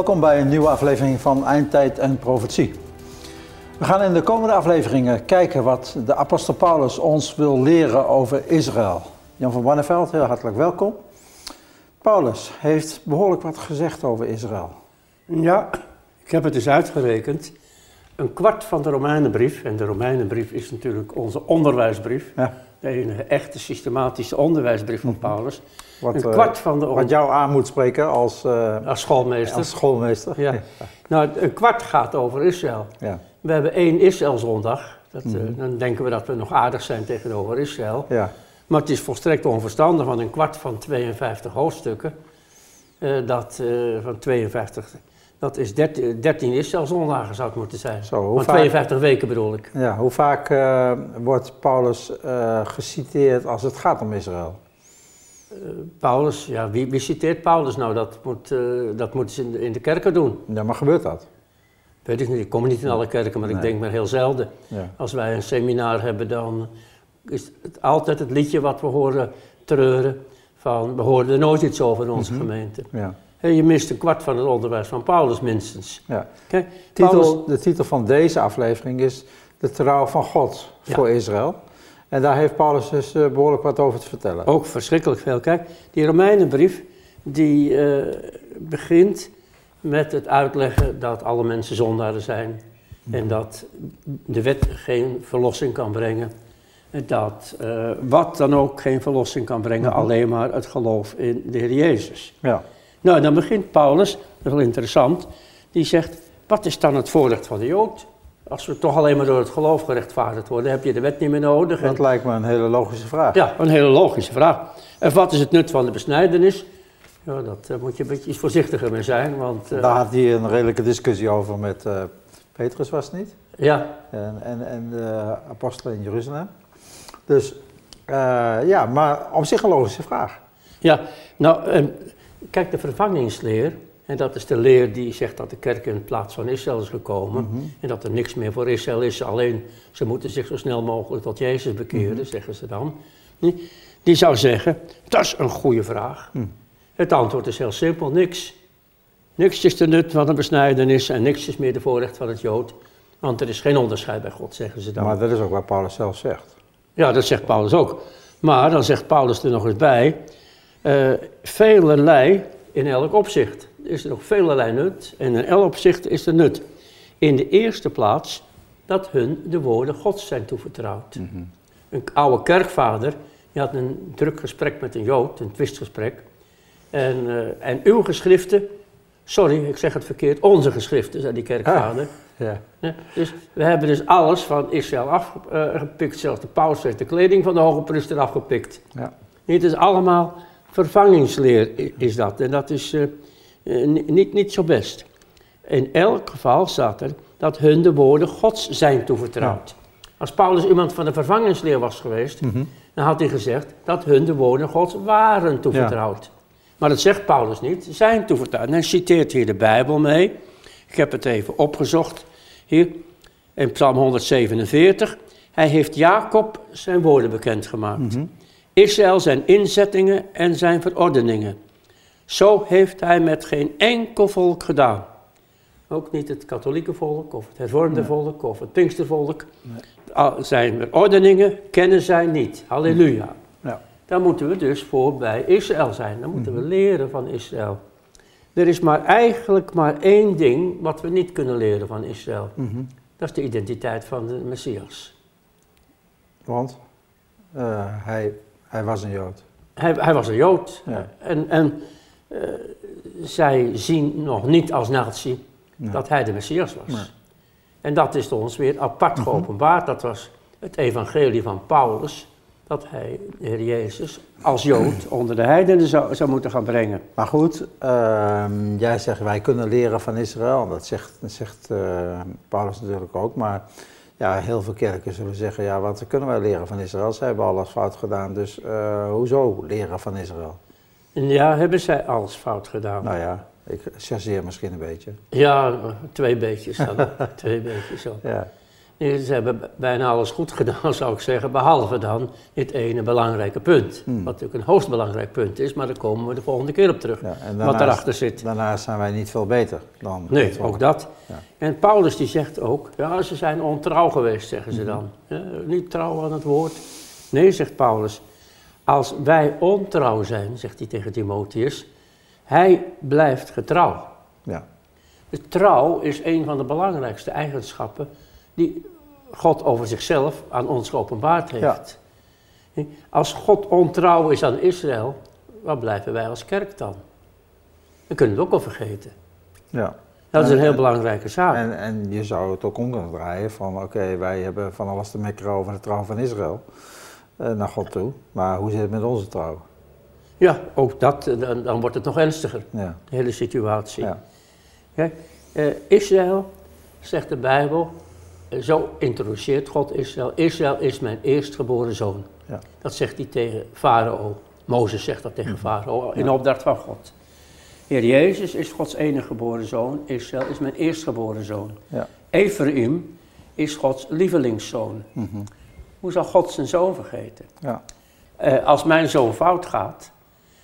Welkom bij een nieuwe aflevering van Eindtijd en Profetie. We gaan in de komende afleveringen kijken wat de apostel Paulus ons wil leren over Israël. Jan van Barneveld, heel hartelijk welkom. Paulus heeft behoorlijk wat gezegd over Israël. Ja, ik heb het eens uitgerekend. Een kwart van de Romeinenbrief, en de Romeinenbrief is natuurlijk onze onderwijsbrief, Ja. Enige echte systematische onderwijsbrief van Paulus. Wat, een eh, kwart van de wat jou aan moet spreken als, eh, als schoolmeester. als schoolmeester. ja. Nou, een kwart gaat over Israël. Ja. We hebben één Israëlzondag. Dat, eh, Mhm. dan denken we dat we nog aardig zijn tegenover Israël. ja. Maar het is volstrekt onverstandig, want een kwart van 52 hoofdstukken, dat, van 52, dat is 13, 13 Israëlzondagen zou het moeten zijn. Zo, vaak- 52 weken bedoel ik. Ja, hoe vaak eh, wordt Paulus eh, geciteerd als het gaat om Israël? Paulus, ja, wie, wie citeert Paulus nou? Dat, moet, eh, dat moeten ze in de, in de kerken doen. Ja, maar gebeurt dat? Weet ik niet, ik kom niet in alle kerken, maar ik denk maar heel zelden. Ja. Als wij een seminar hebben, dan is het altijd het liedje wat we horen treuren van we hoorden er nooit iets over in onze Mhm. gemeente. Ja. Je mist een kwart van het onderwijs van Paulus minstens. ja. Titel, Paulus- de titel van deze aflevering is De trouw van God Ja. voor Israël. En daar heeft Paulus dus eh, behoorlijk wat over te vertellen. Ook verschrikkelijk veel. Kijk, die Romeinenbrief die eh, begint met het uitleggen dat alle mensen zondaren zijn. En dat de wet geen verlossing kan brengen. En dat eh, wat dan ook geen verlossing kan brengen, Mhm. alleen maar het geloof in de Heer Jezus. Ja. Nou, dan begint Paulus, dat is wel interessant, die zegt, wat is dan het voorrecht van de Jood? Als we toch alleen maar door het geloof gerechtvaardigd worden, heb je de wet niet meer nodig. En Dat lijkt me een hele logische vraag. ja, een hele logische vraag. En wat is het nut van de besnijdenis? Ja, dat eh, moet je een beetje iets voorzichtiger mee zijn, want... eh, Daar had hij een redelijke discussie over met eh, Petrus, was het niet? ja, En, en, en de apostelen in Jeruzalem. Dus ja, maar op zich een logische vraag. ja, nou, kijk, de vervangingsleer, en dat is de leer die zegt dat de kerk in plaats van Israël is gekomen, Mhm. en dat er niks meer voor Israël is, alleen ze moeten zich zo snel mogelijk tot Jezus bekeren, Mhm. zeggen ze dan. Die, die zou zeggen, dat is een goede vraag. Hm. Het antwoord is heel simpel, niks. Niks is de nut van een besnijdenis en niks is meer de voorrecht van het Jood. Want er is geen onderscheid bij God, zeggen ze dan. Maar dat is ook wat Paulus zelf zegt. Ja, dat zegt Paulus ook. Maar dan zegt Paulus er nog eens bij, eh velelei in elk opzicht. Er is er nog velelei nut en in elk opzicht is er nut. In de eerste plaats dat hun de woorden Gods zijn toevertrouwd. Een oude kerkvader, die had een druk gesprek met een Jood, een twistgesprek. En, eh, en uw geschriften, sorry, ik zeg het verkeerd, onze geschriften, zei die kerkvader. Ja. Ja, dus we hebben dus alles van Israël afgepikt. Zelfs de paus heeft de kleding van de hoge priester afgepikt. Ja. Het is allemaal vervangingsleer is dat. En dat is eh, eh, ni- niet, niet zo best. In elk geval staat er dat hun de woorden Gods zijn toevertrouwd. Als Paulus iemand van de vervangingsleer was geweest, Mhm. dan had hij gezegd dat hun de woorden Gods waren toevertrouwd. Maar dat zegt Paulus niet, zijn toevertrouwd. En hij citeert hier de Bijbel mee. Ik heb het even opgezocht hier in Psalm 147. Hij heeft Jacob zijn woorden bekendgemaakt. Mhm. Israël zijn inzettingen en zijn verordeningen. Zo heeft hij met geen enkel volk gedaan. Ook niet het katholieke volk, of het hervormde Nee. volk, of het pinkstervolk. Nee. Zijn verordeningen kennen zij niet. Halleluja. Ja. Dan moeten we dus voor bij Israël zijn. Dan moeten we Mhm. leren van Israël. Er is maar eigenlijk maar één ding wat we niet kunnen leren van Israël. Mhm. Dat is de identiteit van de Messias. Want eh, hij, hij was een Jood. Hij, hij was een Jood. Ja. En, en eh, zij zien nog niet als Nee. dat hij de Messias was. Nee. En dat is ons weer apart Mhm. geopenbaard. Dat was het evangelie van Paulus. Dat hij de Heer Jezus als Jood onder de heidenen zou, zou moeten gaan brengen. Maar goed, ehm, jij zegt wij kunnen leren van Israël. Dat zegt, dat zegt eh, Paulus natuurlijk ook. Maar ja, heel veel kerken zullen zeggen, ja, wat kunnen wij leren van Israël? Ze hebben alles fout gedaan, dus eh, hoezo leren van Israël? Ja, hebben zij alles fout gedaan? Nou ja, ik chargeer misschien een beetje. Ja, twee beetjes dan. twee beetjes zo. Ja. Ze hebben bijna alles goed gedaan, zou ik zeggen, behalve dan dit ene belangrijke punt. Hmm. Wat natuurlijk een hoogst belangrijk punt is, maar daar komen we de volgende keer op terug. Ja, wat daarachter zit. Daarnaast zijn wij niet veel beter dan. Nee, ook dat. Ja. En Paulus die zegt ook, ja, ze zijn ontrouw geweest, zeggen ze dan. Ja, niet trouw aan het woord. Nee, zegt Paulus, als wij ontrouw zijn, zegt hij tegen Timotheus, hij blijft getrouw. Ja. De trouw is een van de belangrijkste eigenschappen die God over zichzelf aan ons geopenbaard heeft. Als God ontrouw is aan Israël, waar blijven wij als kerk dan? We kunnen het ook wel vergeten. ja. Dat is En- een heel en- belangrijke zaak. En, en je zou het ook om kunnen draaien van oké, wij hebben van alles te mekkeren over de trouw van Israël eh, naar God toe. Maar hoe zit het met onze trouw? Ja, ook dat, eh, dan, dan wordt het nog ernstiger, Ja. de hele situatie. Ja. Kijk, eh, Israël, zegt de Bijbel, zo introduceert God Israël. Israël is mijn eerstgeboren zoon. Ja. Dat zegt hij tegen Farao. Mozes zegt dat tegen Farao in opdracht van God. Heer Jezus is Gods enige geboren zoon. Israël is mijn eerstgeboren zoon. Ja. Ephraim is Gods lievelingszoon. Mhm. Hoe zal God zijn zoon vergeten? Ja. Eh, als mijn zoon fout gaat,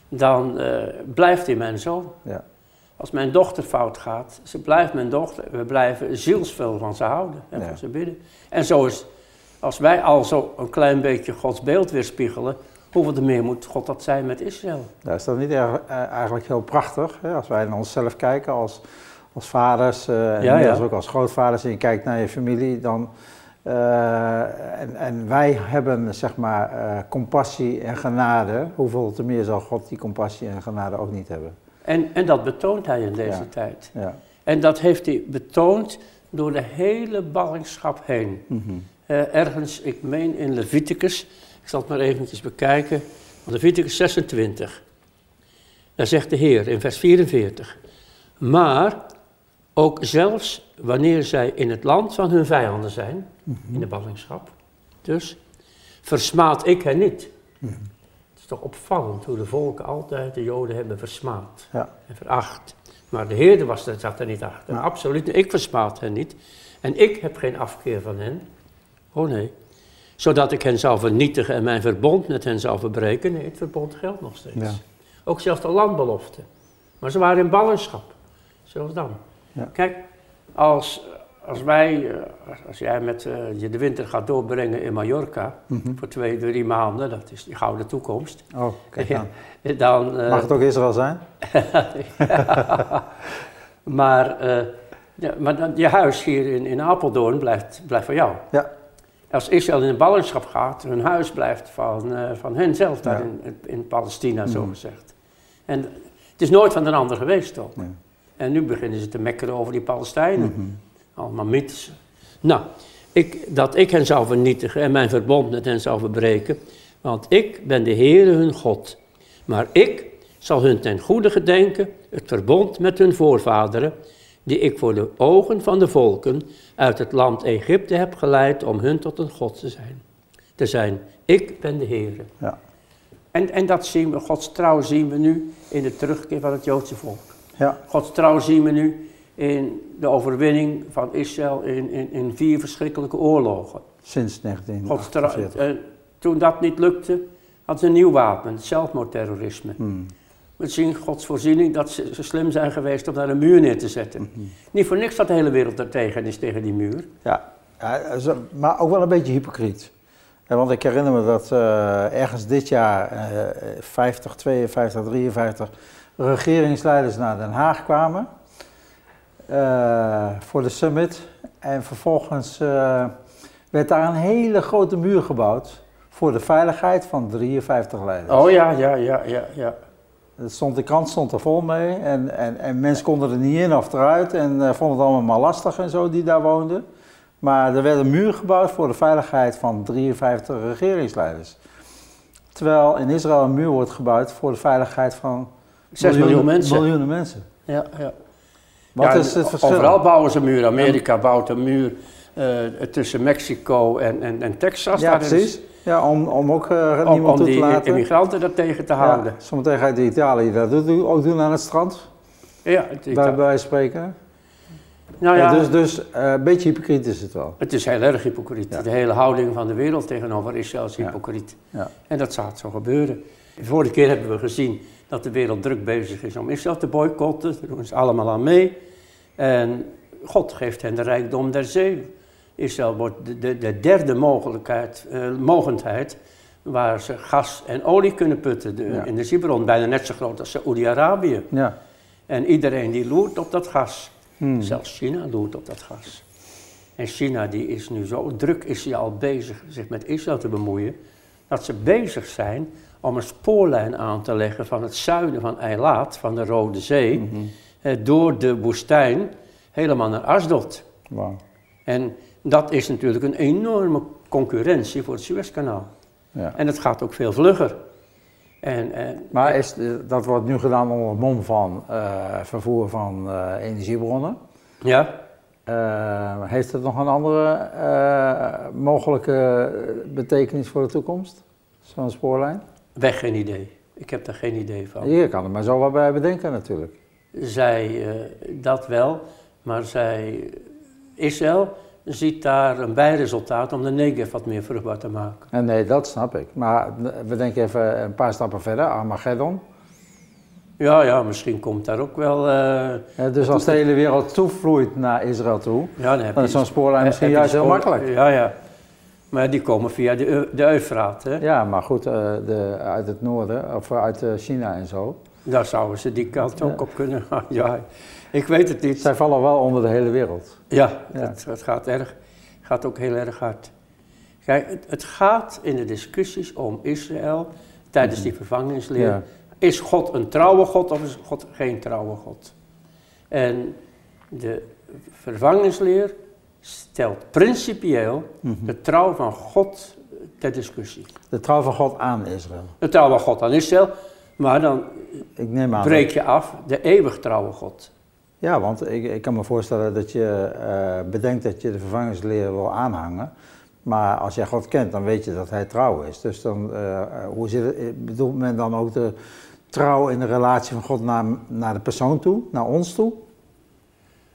dan eh, blijft hij mijn zoon. Ja. Als mijn dochter fout gaat, ze blijft mijn dochter. We blijven zielsveel van ze houden en Ja. van ze bidden. En zo is, als wij al zo een klein beetje Gods beeld weerspiegelen, hoeveel te meer moet God dat zijn met Israël? Ja, is dat niet erg- eh, eigenlijk heel prachtig? Hè? Als wij naar onszelf kijken als, als vaders eh en Ja, ook als grootvaders en je kijkt naar je familie, dan. eh, en, en wij hebben zeg maar compassie en genade. Hoeveel te meer zal God die compassie en genade ook niet hebben? En, en dat betoont hij in deze Ja. tijd. Ja. En dat heeft hij betoond door de hele ballingschap heen. Mhm. Eh, ergens, ik meen in Leviticus, ik zal het maar eventjes bekijken, Leviticus 26. Daar zegt de Heer in vers 44. Maar ook zelfs wanneer zij in het land van hun vijanden zijn, in de ballingschap, dus, versmaad ik hen niet. Mhm. Het is toch opvallend hoe de volken altijd de Joden hebben versmaad Ja. en veracht. Maar de Heer was zat er niet achter. Ja. Absoluut niet. Ik versmaad hen niet. En ik heb geen afkeer van hen. Oh nee. Zodat ik hen zou vernietigen en mijn verbond met hen zou verbreken. Nee, het verbond geldt nog steeds. Ja. Ook zelfs de landbelofte. Maar ze waren in ballingschap. Zelfs dan. Kijk, als, als wij, eh, als jij met eh, je de winter gaat doorbrengen in Mallorca, Mhm. voor twee, drie maanden, dat is die gouden toekomst, Oh, kijk aan. dan... eh, Mag het ook Israël zijn? maar eh, ja, maar dan, je huis hier in, in Apeldoorn blijft, blijft van jou. Ja. Als Israël in de ballingschap gaat, hun huis blijft van, van hen zelf daar Ja. in, in Palestina, zo Mhm. gezegd. En het is nooit van een ander geweest ook. Nee. En nu beginnen ze te mekkeren over die Palestijnen. Mhm. Allemaal mythes. Nou, ik, dat ik hen zou vernietigen en mijn verbond met hen zou verbreken. Want ik ben de Heere hun God. Maar ik zal hun ten goede gedenken het verbond met hun voorvaderen, die ik voor de ogen van de volken uit het land Egypte heb geleid om hun tot een God te zijn. Te zijn, ik ben de Heere. Ja. En, en dat zien we, Gods trouw zien we nu in de terugkeer van het Joodse volk. Ja. Gods trouw zien we nu in de overwinning van Israël in, in, in vier verschrikkelijke oorlogen. Sinds Gods trouw, 1948. eh, toen dat niet lukte, hadden ze een nieuw wapen, het zelfmoordterrorisme. Hmm. We zien Gods voorziening dat ze slim zijn geweest om daar een muur neer te zetten. Niet voor niks dat de hele wereld er tegen is, tegen die muur. Ja, maar ook wel een beetje hypocriet. Eh, Want ik herinner me dat eh, ergens dit jaar eh 50, 52, 53 regeringsleiders naar Den Haag kwamen voor de summit. En vervolgens eh, werd daar een hele grote muur gebouwd voor de veiligheid van 53 leiders. Oh ja, ja, ja, ja, ja. Stond, de krant stond er vol mee en, en, en mensen konden er niet in of eruit en eh, vonden het allemaal maar lastig en zo die daar woonden. Maar er werd een muur gebouwd voor de veiligheid van 53 regeringsleiders. Terwijl in Israël een muur wordt gebouwd voor de veiligheid van Zes miljoen mensen. miljoenen mensen. ja, ja. Wat Ja, is het verschil? Overal bouwen ze een muur. Amerika bouwt een muur eh, tussen Mexico en, en, en Texas. Ja, is- precies. Ja, om, om ook eh, Om, niemand om toe te die laten. immigranten er tegen te Ja, houden. zometeen gaat Italië dat ook doen aan het strand, Ja, het, bij, bij spreken. Nou ja, Eh, dus dus eh, een beetje hypocriet is het wel. het is heel erg hypocriet. Ja. De hele houding van de wereld tegenover Israël is Ja. hypocriet. Ja. En dat gaat zo gebeuren. De vorige keer hebben we gezien dat de wereld druk bezig is om Israël te boycotten. Daar doen ze allemaal aan mee. En God geeft hen de rijkdom der zee. Israël wordt de, de, de derde mogelijkheid, eh, mogendheid waar ze gas en olie kunnen putten. De, Ja. Zibron, bijna net zo groot als Saoedi-Arabië. Ja. En iedereen die loert op dat gas. Hmm. Zelfs China loert op dat gas. En China die is nu zo druk, is hij al bezig zich met Israël te bemoeien, dat ze bezig zijn om een spoorlijn aan te leggen van het zuiden van Eilat, van de Rode Zee, Mhm. eh, door de woestijn helemaal naar Asdod. En dat is natuurlijk een enorme concurrentie voor het Suezkanaal. Ja. En het gaat ook veel vlugger. En, en, Maar is, eh, dat wordt nu gedaan onder het mom van eh, vervoer van eh, energiebronnen. ja, Eh, heeft het nog een andere eh, mogelijke betekenis voor de toekomst? Zo'n spoorlijn? Weg geen idee. Ik heb daar geen idee van. Je kan er maar zo wat bij bedenken natuurlijk. zij eh, dat wel, maar zij, Israël ziet daar een bijresultaat om de Negev wat meer vruchtbaar te maken. En nee, dat snap ik. Maar we denken even een paar stappen verder, Armageddon. Ja, ja, misschien komt daar ook wel. eh, Eh, dus als de hele wereld toevloeit naar Israël toe, ja, dan is zo'n spoorlijn misschien juist heel makkelijk. Ja, ja. Maar die komen via de, de Eufraat, hè? Ja, maar goed, eh, de, uit het noorden, of uit eh, China en zo. Daar zouden ze die kant ook op kunnen gaan. Ja, ik weet het niet. Zij vallen wel onder de hele wereld. Ja, Ja. Het, het gaat, erg, gaat ook heel erg hard. Kijk, het, het gaat in de discussies om Israël tijdens die vervangingsleer. Ja. Is God een trouwe God of is God geen trouwe God? En de vervangingsleer stelt principieel de trouw van God ter discussie. De trouw van God aan Israël. De trouw van God aan Israël, maar dan Ik neem aan. breek je af de eeuwig trouwe God. Ja, want ik, ik kan me voorstellen dat je eh, bedenkt dat je de vervangingsleer wil aanhangen. Maar als jij God kent, dan weet je dat hij trouw is. Dus dan, eh, eh, hoe zit het, bedoelt men dan ook de trouw in de relatie van God naar, naar de persoon toe, naar ons toe?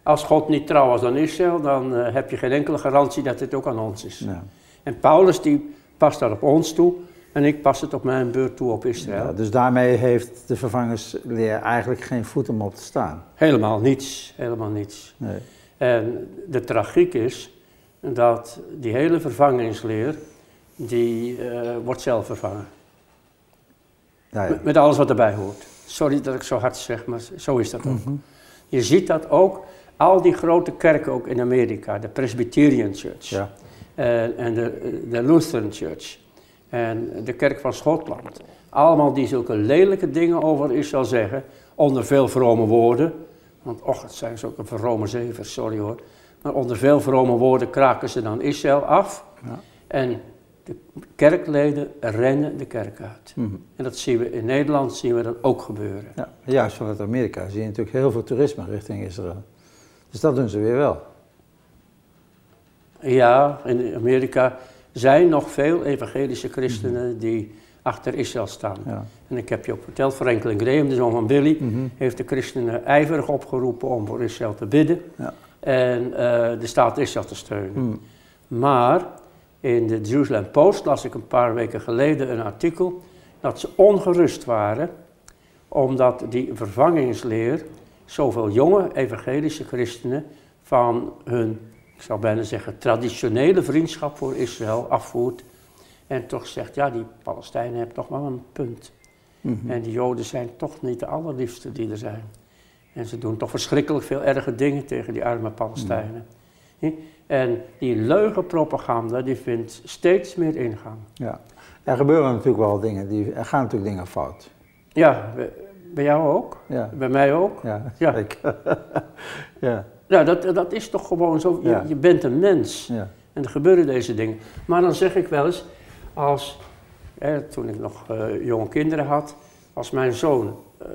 Als God niet trouw was aan Israël, dan eh, heb je geen enkele garantie dat dit ook aan ons is. Ja. En Paulus die past daar op ons toe en ik pas het op mijn beurt toe op Israël. Ja, dus daarmee heeft de vervangingsleer eigenlijk geen voet om op te staan. Helemaal niets, helemaal niets. Nee. En de tragiek is dat die hele vervangingsleer, die eh, wordt zelf vervangen. Ja, met alles wat erbij hoort. Sorry dat ik zo hard zeg, maar zo is dat ook. Mhm. Je ziet dat ook, al die grote kerken ook in Amerika, de Presbyterian Church. Ja. en, en de, de Lutheran Church en de kerk van Schotland. Allemaal die zulke lelijke dingen over Israël zeggen, onder veel vrome woorden. Want och, het zijn zulke vrome zevers, sorry hoor. Maar onder veel vrome woorden kraken ze dan Israël af. Ja. En de kerkleden rennen de kerk uit. Mhm. En dat zien we in Nederland, zien we dat ook gebeuren. Ja, juist vanuit Amerika zie je natuurlijk heel veel toerisme richting Israël. Dus dat doen ze weer wel. Ja, in Amerika zijn nog veel evangelische christenen die achter Israël staan. Ja. En ik heb je ook verteld, Franklin Graham, de zoon van Billy, Mhm. heeft de christenen ijverig opgeroepen om voor Israël te bidden Ja. en eh, de staat Israël te steunen. Mhm. Maar in de Jerusalem Post las ik een paar weken geleden een artikel dat ze ongerust waren omdat die vervangingsleer zoveel jonge evangelische christenen van hun, ik zou bijna zeggen, traditionele vriendschap voor Israël afvoert. En toch zegt, ja, die Palestijnen hebben toch wel een punt. Mhm. En die Joden zijn toch niet de allerliefste die er zijn. En ze doen toch verschrikkelijk veel erge dingen tegen die arme Palestijnen. Hm? En die leugenpropaganda die vindt steeds meer ingang. Ja. Er gebeuren natuurlijk wel dingen, die, er gaan natuurlijk dingen fout. Ja, bij- bij jou ook? Ja, Bij mij ook? ja, Ja. Ik, ja, Ja, dat, dat is toch gewoon zo. Je, Ja. je bent een mens. ja. En er gebeuren deze dingen. Maar dan zeg ik wel eens, als, hè, toen ik nog eh, jonge kinderen had, als mijn zoon eh,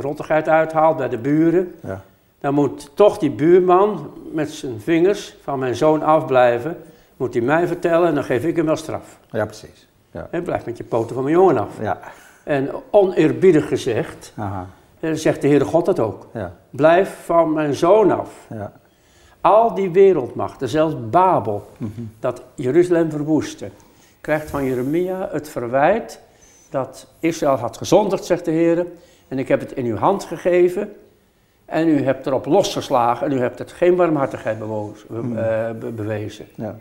rottigheid uithaalt bij de buren, ja. dan moet toch die buurman met zijn vingers van mijn zoon afblijven, moet hij mij vertellen en dan geef ik hem wel straf. Ja, precies. Hè, blijf met je poten van mijn jongen af. Ja, En oneerbiedig gezegd, aha, eh, zegt de Heere God dat ook. ja, Blijf van mijn zoon af. ja. Al die wereldmachten, zelfs Babel, dat Jeruzalem verwoestte, krijgt van Jeremia het verwijt dat Israël had gezondigd, zegt de Heer, en ik heb het in uw hand gegeven en u hebt erop losgeslagen en u hebt het geen barmhartigheid bewozen, Hmm. eh, be- bewezen. Ja.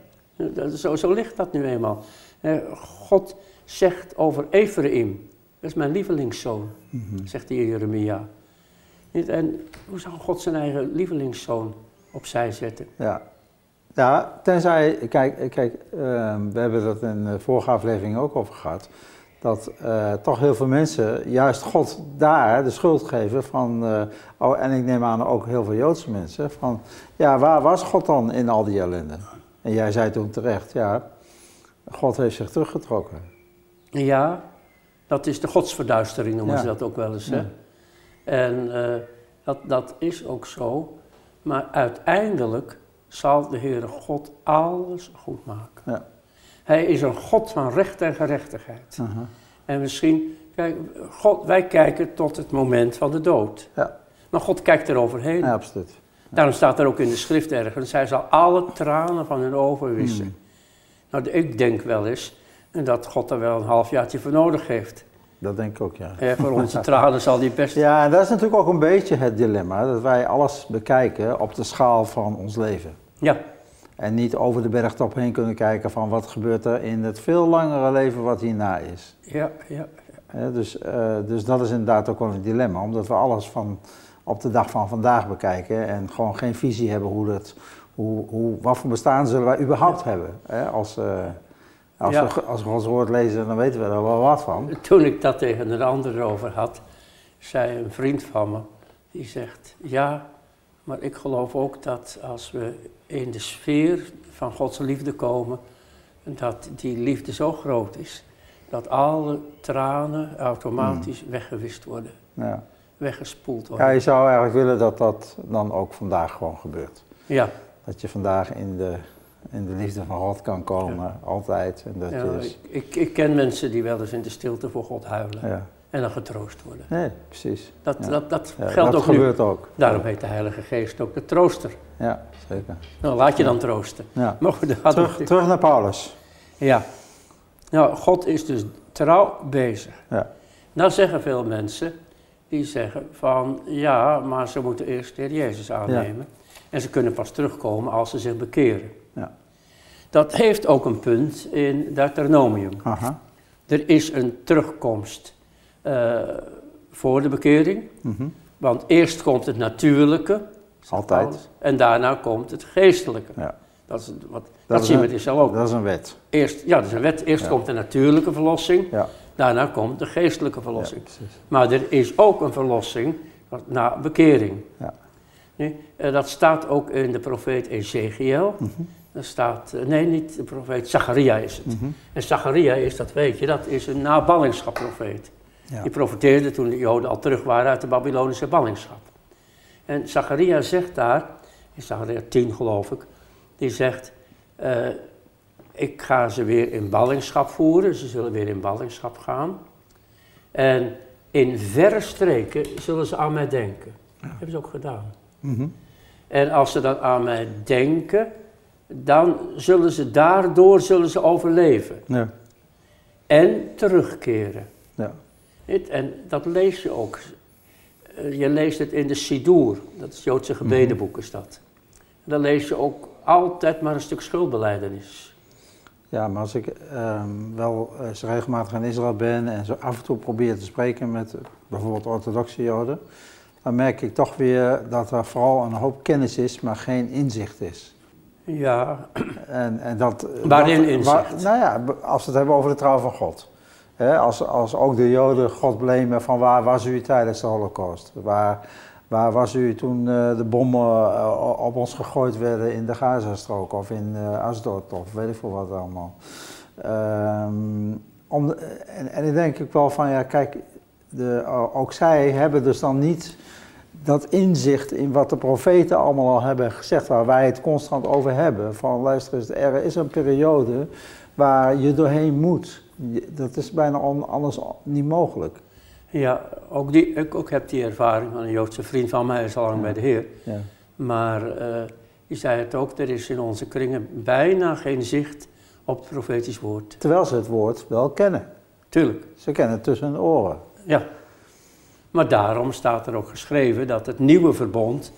Zo, zo ligt dat nu eenmaal. Eh, God zegt over Ephraim, dat is mijn lievelingszoon, Mhm. zegt de Jeremia. En hoe zou God zijn eigen lievelingszoon opzij zetten? Ja. Ja, tenzij, kijk, kijk ehm, we hebben dat in de vorige aflevering ook over gehad, dat eh, toch heel veel mensen juist God daar de schuld geven van, eh, oh, en ik neem aan ook heel veel Joodse mensen, van, ja, waar was God dan in al die ellende? En jij zei toen terecht, ja, God heeft zich teruggetrokken. Ja, dat is de godsverduistering, noemen Ja. ze dat ook wel eens. Hè? En eh, dat, dat is ook zo. Maar uiteindelijk zal de Heere God alles goed maken. Ja. Hij is een God van recht en gerechtigheid. Aha. En misschien, kijk, God, wij kijken tot het moment van de dood. Ja. Maar God kijkt er overheen. Ja, absoluut. Daarom staat er ook in de schrift ergens, hij zal alle tranen van hun ogen wissen. Hmm. Nou, ik denk wel eens dat God er wel een halfjaartje voor nodig heeft. Dat denk ik ook, ja. Eh, voor onze tranen zal die best... Ja, en dat is natuurlijk ook een beetje het dilemma, dat wij alles bekijken op de schaal van ons leven. Ja, En niet over de bergtop heen kunnen kijken van wat gebeurt er in het veel langere leven wat hierna is. ja, ja. Hè, dus, eh, dus dat is inderdaad ook wel een dilemma, omdat we alles van op de dag van vandaag bekijken en gewoon geen visie hebben hoe dat, hoe, hoe, wat voor bestaan zullen wij überhaupt hebben. Hè? Als, eh, als, Ja. we, als we Gods woord lezen, dan weten we er wel wat van. Toen ik dat tegen een ander over had, zei een vriend van me, die zegt, ja, maar ik geloof ook dat als we in de sfeer van Gods liefde komen, dat die liefde zo groot is, dat alle tranen automatisch weggewist worden, Ja. weggespoeld ja, worden. je zou eigenlijk willen dat dat dan ook vandaag gewoon gebeurt. Ja, Dat je vandaag in de, in de liefde van God kan komen, altijd. En dat ja, ik, ik, ken mensen die wel eens in de stilte voor God huilen ja. en dan getroost worden. Nee, precies. Dat, dat, dat geldt dat ook nu. gebeurt ook. Daarom heet de Heilige Geest ook de trooster. Ja, zeker. Nou, laat je dan troosten. Ja. We de Terug, terug naar Paulus. Ja. Nou, God is dus trouw bezig. Ja. Nou zeggen veel mensen, die zeggen van ja, maar ze moeten eerst de Heer Jezus aannemen. En ze kunnen pas terugkomen als ze zich bekeren. Ja. Dat heeft ook een punt in Deuteronomium. Aha. Er is een terugkomst eh, voor de bekering. Mhm. Want eerst komt het natuurlijke. Altijd. En daarna komt het geestelijke. Ja. Dat, is wat, dat, is zien we dus al ook. Dat is een wet. Eerst, ja, dat is een wet. Eerst Ja. komt de natuurlijke verlossing. Ja, Daarna komt de geestelijke verlossing. Maar er is ook een verlossing na bekering. Ja. Eh, dat staat ook in de profeet Ezekiel. Mhm. Dat staat, eh, nee, niet de profeet, Zacharia is het. Mhm. En Zacharia is, dat weet je, dat is een naballingschapprofeet. Ja. Die profeteerde toen de Joden al terug waren uit de Babylonische ballingschap. En Zacharia zegt daar, in Zacharia 10 geloof ik, die zegt, eh, ik ga ze weer in ballingschap voeren, ze zullen weer in ballingschap gaan. En in verre streken zullen ze aan mij denken. Dat hebben ze ook gedaan. Mhm. En als ze dan aan mij denken, dan zullen ze daardoor zullen ze overleven Ja. en terugkeren. Ja. En dat lees je ook. Eh, Je leest het in de Sidur, dat is Joodse gebedenboek is dat. En dan lees je ook altijd maar een stuk schuldbeleidenis. ja, maar als ik ehm, wel eens regelmatig in Israël ben en zo af en toe probeer te spreken met eh, bijvoorbeeld orthodoxe Joden, dan merk ik toch weer dat er vooral een hoop kennis is, maar geen inzicht is. Ja, En, en dat, eh, Waarin inzicht? nou ja, als we het hebben over de trouw van God. Als, als ook de Joden God blamen van waar was u tijdens de Holocaust? Waar, waar was u toen eh, de bommen eh, op ons gegooid werden in de Gazastrook of in eh Asdod of weet ik veel wat allemaal. Ehm, om, de- en, en dan denk ik wel van ja, kijk, de, ook zij hebben dus dan niet dat inzicht in wat de profeten allemaal al hebben gezegd, waar wij het constant over hebben. Van luister eens, er is een periode waar je doorheen moet. Dat is bijna anders niet mogelijk. ja ook, die, ik ook heb die ervaring van een Joodse vriend van mij, is al lang bij de Heer. Ja. Maar eh, die zei het ook, er is in onze kringen bijna geen zicht op het profetisch woord. Terwijl ze het woord wel kennen. Tuurlijk, Ze kennen het tussen hun oren. ja. Maar daarom staat er ook geschreven dat het nieuwe verbond,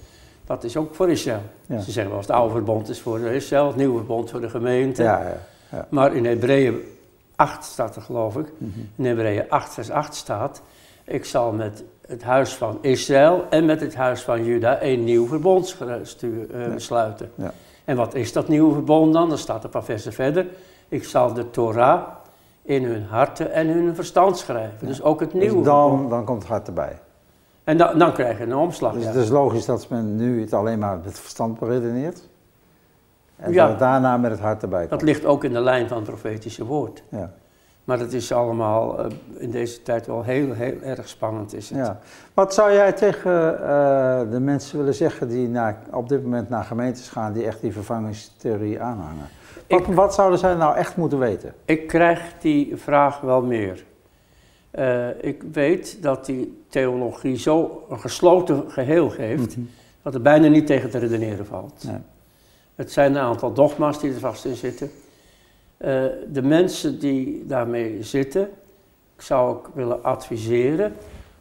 dat is ook voor Israël. Ja. Ze zeggen wel, het oude verbond is voor Israël, het nieuwe verbond voor de gemeente. Ja, ja. ja. Maar in Hebreeën 8 staat er geloof ik, Mhm. in Hebreeën 8 vers 8 staat, ik zal met het huis van Israël en met het huis van Juda een nieuw verbond eh, Ja. sluiten. Ja. En wat is dat nieuwe verbond dan? Dan staat er een paar versen verder, ik zal de Torah in hun harten en hun verstand schrijven. Dus ook het Dus nieuwe verbond. dan, dan komt het hart erbij. En dan, dan krijg je een omslag. Dus ja. het is logisch dat men nu het alleen maar met het verstand beredeneert. En Ja. dat daarna met het hart erbij Dat komt. ligt ook in de lijn van het profetische woord. Ja. Maar dat is allemaal eh, in deze tijd wel heel, heel erg spannend. Is het. Ja. Wat zou jij tegen eh, de mensen willen zeggen die naar, op dit moment naar gemeentes gaan die echt die vervangingstheorie aanhangen? Wat, wat zouden zij nou echt moeten weten? Ik krijg die vraag wel meer. Eh, ik weet dat die theologie zo een gesloten geheel geeft, dat er bijna niet tegen te redeneren valt. Nee. Het zijn een aantal dogma's die er vast in zitten. Eh, de mensen die daarmee zitten, ik zou ook willen adviseren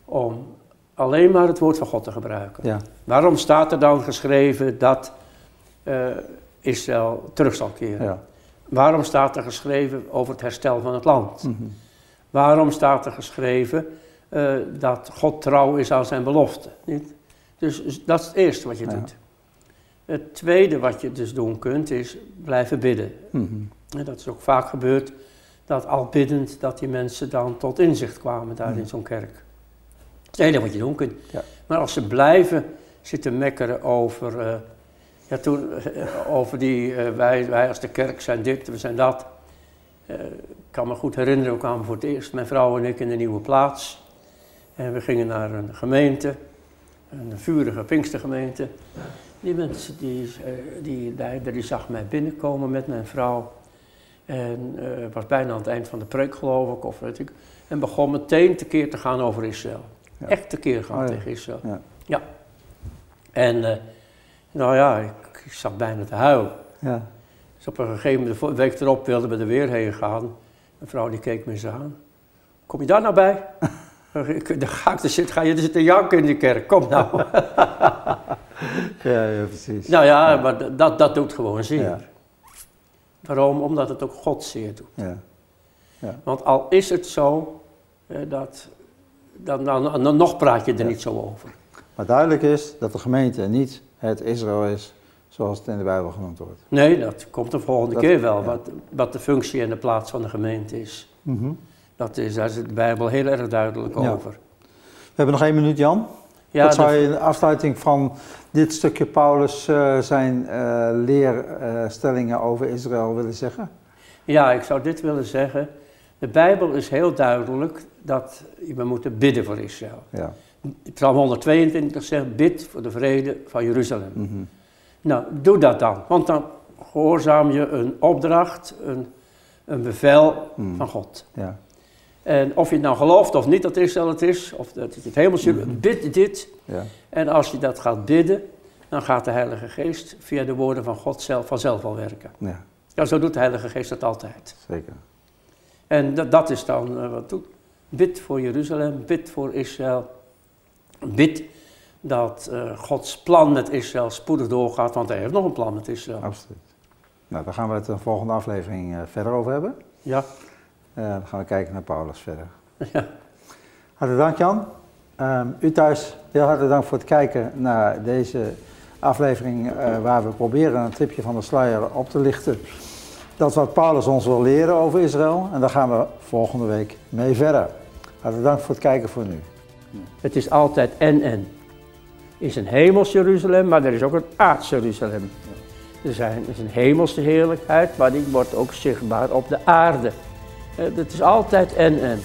om alleen maar het woord van God te gebruiken. Ja. Waarom staat er dan geschreven dat eh, Israël terug zal keren? Ja. Waarom staat er geschreven over het herstel van het land? Mhm. Waarom staat er geschreven eh, dat God trouw is aan zijn belofte? Niet? Dus, dat is het eerste wat je Ja. doet. Het tweede wat je dus doen kunt is blijven bidden. Mhm. En dat is ook vaak gebeurd, dat al biddend dat die mensen dan tot inzicht kwamen daar in zo'n kerk. Het enige wat je doen kunt. Ja. Maar als ze blijven zitten mekkeren over, eh, ja, toen, eh, over die, eh, wij, wij als de kerk zijn dit, we zijn dat. Ik kan me goed herinneren, we kwamen voor het eerst, mijn vrouw en ik, in een nieuwe plaats. En we gingen naar een gemeente, een vurige Pinkstergemeente. Die mensen, die, die leider, die zag mij binnenkomen met mijn vrouw. En het was bijna aan het eind van de preek, geloof ik, of weet ik. En begon meteen tekeer te gaan over Israël. Ja. Echt tekeer gaan Oh ja. tegen Israël. Ja. En eh, nou ja, ik, ik zat bijna te huilen. Ja. Dus op een gegeven moment, de week erop, wilden we er weer heen gaan. Een vrouw die keek me eens aan. Kom je daar nou bij? Dan ga ik er zitten, ga je er zitten janken in die kerk, kom nou. Ja, ja, precies. nou ja, maar dat, dat doet gewoon zeer. Ja. Waarom? Omdat het ook God zeer doet. Ja. Want al is het zo, eh, dat, dan, dan, dan nog praat je er Ja. niet zo over. Maar duidelijk is dat de gemeente niet het Israël is zoals het in de Bijbel genoemd wordt. Nee, dat komt de volgende Dat- keer wel, ja. wat, wat de functie en de plaats van de gemeente is. Dat is, daar is de Bijbel heel erg duidelijk Ja. over. We hebben nog één minuut, Jan. Ja, Wat zou je in de afsluiting van dit stukje Paulus eh, zijn eh, leerstellingen over Israël willen zeggen? ja, ik zou dit willen zeggen. De Bijbel is heel duidelijk dat we moeten bidden voor Israël. Ja. Psalm 122 zegt, bid voor de vrede van Jeruzalem. Mhm. Nou, doe dat dan, want dan gehoorzaam je een opdracht, een, een bevel Mm. van God. Ja. En of je het nou gelooft of niet dat Israël het is, of dat het het hemels bid dit. Ja. En als je dat gaat bidden, dan gaat de Heilige Geest via de woorden van God zelf vanzelf al werken. ja, Ja, zo doet de Heilige Geest dat altijd. zeker. En dat, dat is dan eh, wat doet. Bid voor Jeruzalem, bid voor Israël. Bid dat eh, Gods plan met Israël spoedig doorgaat, want hij heeft nog een plan met Israël. Absoluut. Nou, daar gaan we het in de volgende aflevering eh, verder over hebben. Ja, dan gaan we kijken naar Paulus verder. ja. Hartelijk dank Jan. Ehm, u thuis, heel hartelijk dank voor het kijken naar deze aflevering eh, waar we proberen een tipje van de sluier op te lichten. Dat is wat Paulus ons wil leren over Israël en daar gaan we volgende week mee verder. Hartelijk dank voor het kijken voor nu. Het is altijd en-en. Er is een hemels Jeruzalem, maar er is ook een aards Jeruzalem. Er, zijn, er is een hemelse heerlijkheid, maar die wordt ook zichtbaar op de aarde. Eh, Het is altijd en-en.